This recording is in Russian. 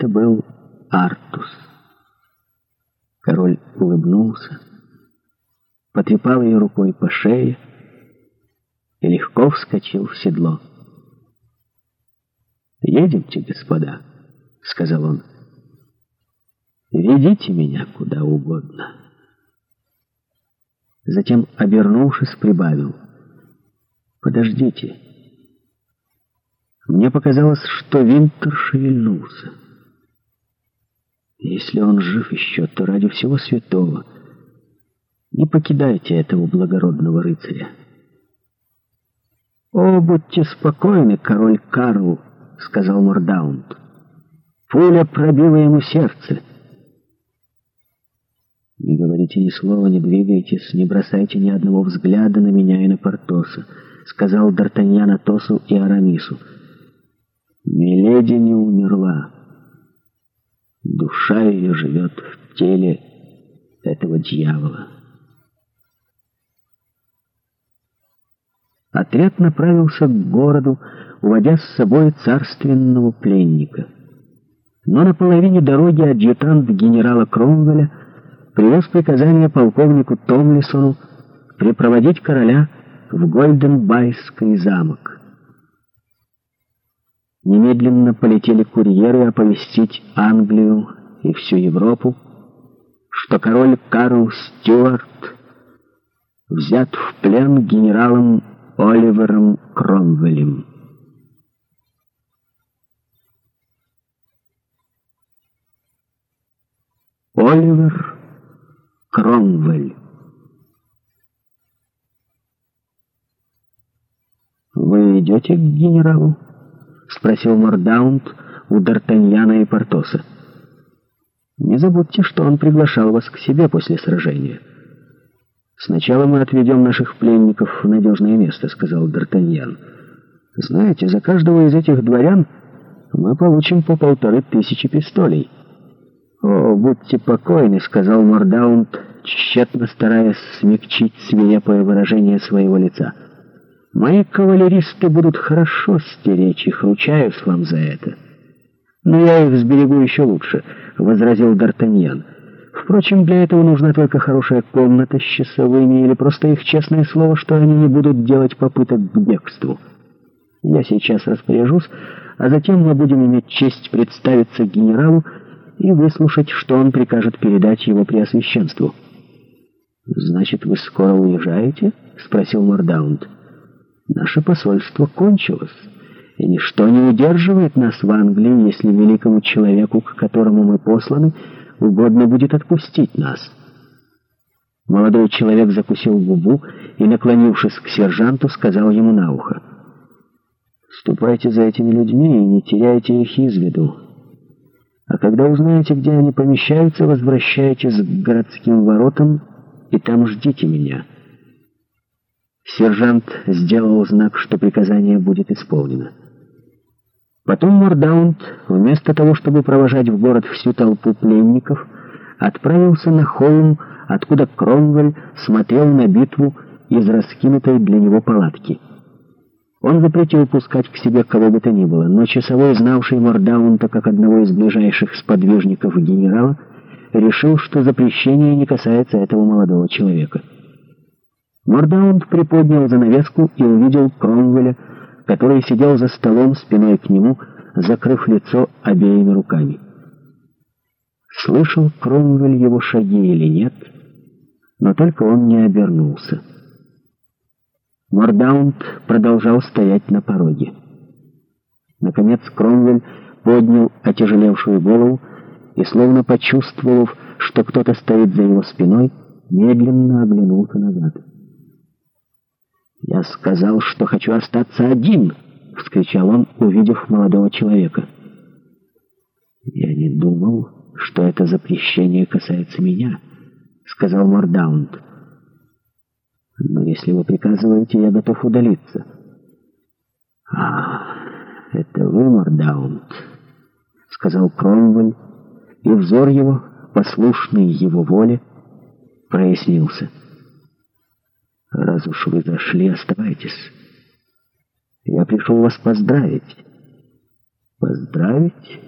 Это был Артус. Король улыбнулся, потрепал ее рукой по шее и легко вскочил в седло. «Едемте, господа», — сказал он. «Ведите меня куда угодно». Затем, обернувшись, прибавил. «Подождите». Мне показалось, что Винтер шевельнулся. Если он жив еще, то ради всего святого не покидайте этого благородного рыцаря. «О, будьте спокойны, король Карл!» — сказал Мордаунд. «Пуля пробила ему сердце». «Не говорите ни слова, не двигайтесь, не бросайте ни одного взгляда на меня и на Портоса», — сказал Д'Артаньян Атосу и Арамису. «Миледи не умерла». Душа ее живет в теле этого дьявола. Отряд направился к городу, уводя с собой царственного пленника. Но на половине дороги адъютант генерала Кромвеля привез приказание полковнику Томлисону припроводить короля в Гольденбайский замок. Немедленно полетели курьеры оповестить Англию и всю Европу, что король Карл Стюарт взят в плен генералом Оливером Кромвелем. Оливер Кромвель «Вы идете к генералу?» — спросил Мордаунд у Д'Артаньяна и Портоса. «Не забудьте, что он приглашал вас к себе после сражения». «Сначала мы отведем наших пленников в надежное место», — сказал Д'Артаньян. «Знаете, за каждого из этих дворян мы получим по полторы тысячи пистолей». «О, будьте покойны», — сказал Мордаунд, тщетно стараясь смягчить свирепое выражение своего лица. Мои кавалеристы будут хорошо стеречь их, ручаюсь вам за это. Но я их сберегу еще лучше, — возразил Д'Артаньян. Впрочем, для этого нужна только хорошая комната с часовыми или просто их честное слово, что они не будут делать попыток к бегству. Я сейчас распоряжусь, а затем мы будем иметь честь представиться генералу и выслушать, что он прикажет передать его преосвященству. «Значит, вы скоро уезжаете?» — спросил Мордаунд. Наше посольство кончилось, и ничто не удерживает нас в Англии, если великому человеку, к которому мы посланы, угодно будет отпустить нас. Молодой человек закусил губу и, наклонившись к сержанту, сказал ему на ухо. «Ступайте за этими людьми и не теряйте их из виду. А когда узнаете, где они помещаются, возвращайтесь к городским воротам и там ждите меня». Сержант сделал знак, что приказание будет исполнено. Потом Мордаунд, вместо того, чтобы провожать в город всю толпу пленников, отправился на холм, откуда Кромвель смотрел на битву из раскинутой для него палатки. Он запретил пускать к себе кого бы то ни было, но часовой, знавший Мордаунта как одного из ближайших сподвижников генерала, решил, что запрещение не касается этого молодого человека. Мордаунд приподнял занавеску и увидел Кромвеля, который сидел за столом спиной к нему, закрыв лицо обеими руками. Слышал Кромвель его шаги или нет, но только он не обернулся. Мордаунд продолжал стоять на пороге. Наконец Кромвель поднял отяжелевшую голову и, словно почувствовав, что кто-то стоит за его спиной, медленно оглянулся назад. «Я сказал, что хочу остаться один!» — вскричал он, увидев молодого человека. «Я не думал, что это запрещение касается меня», — сказал Мордаунд. «Но если вы приказываете, я готов удалиться». «А, это вы, Мордаунд», — сказал Кромвель, и взор его, послушный его воле, прояснился раз уж вы зашли, оставайтесь. Я пришел вас поздравить. Поздравить?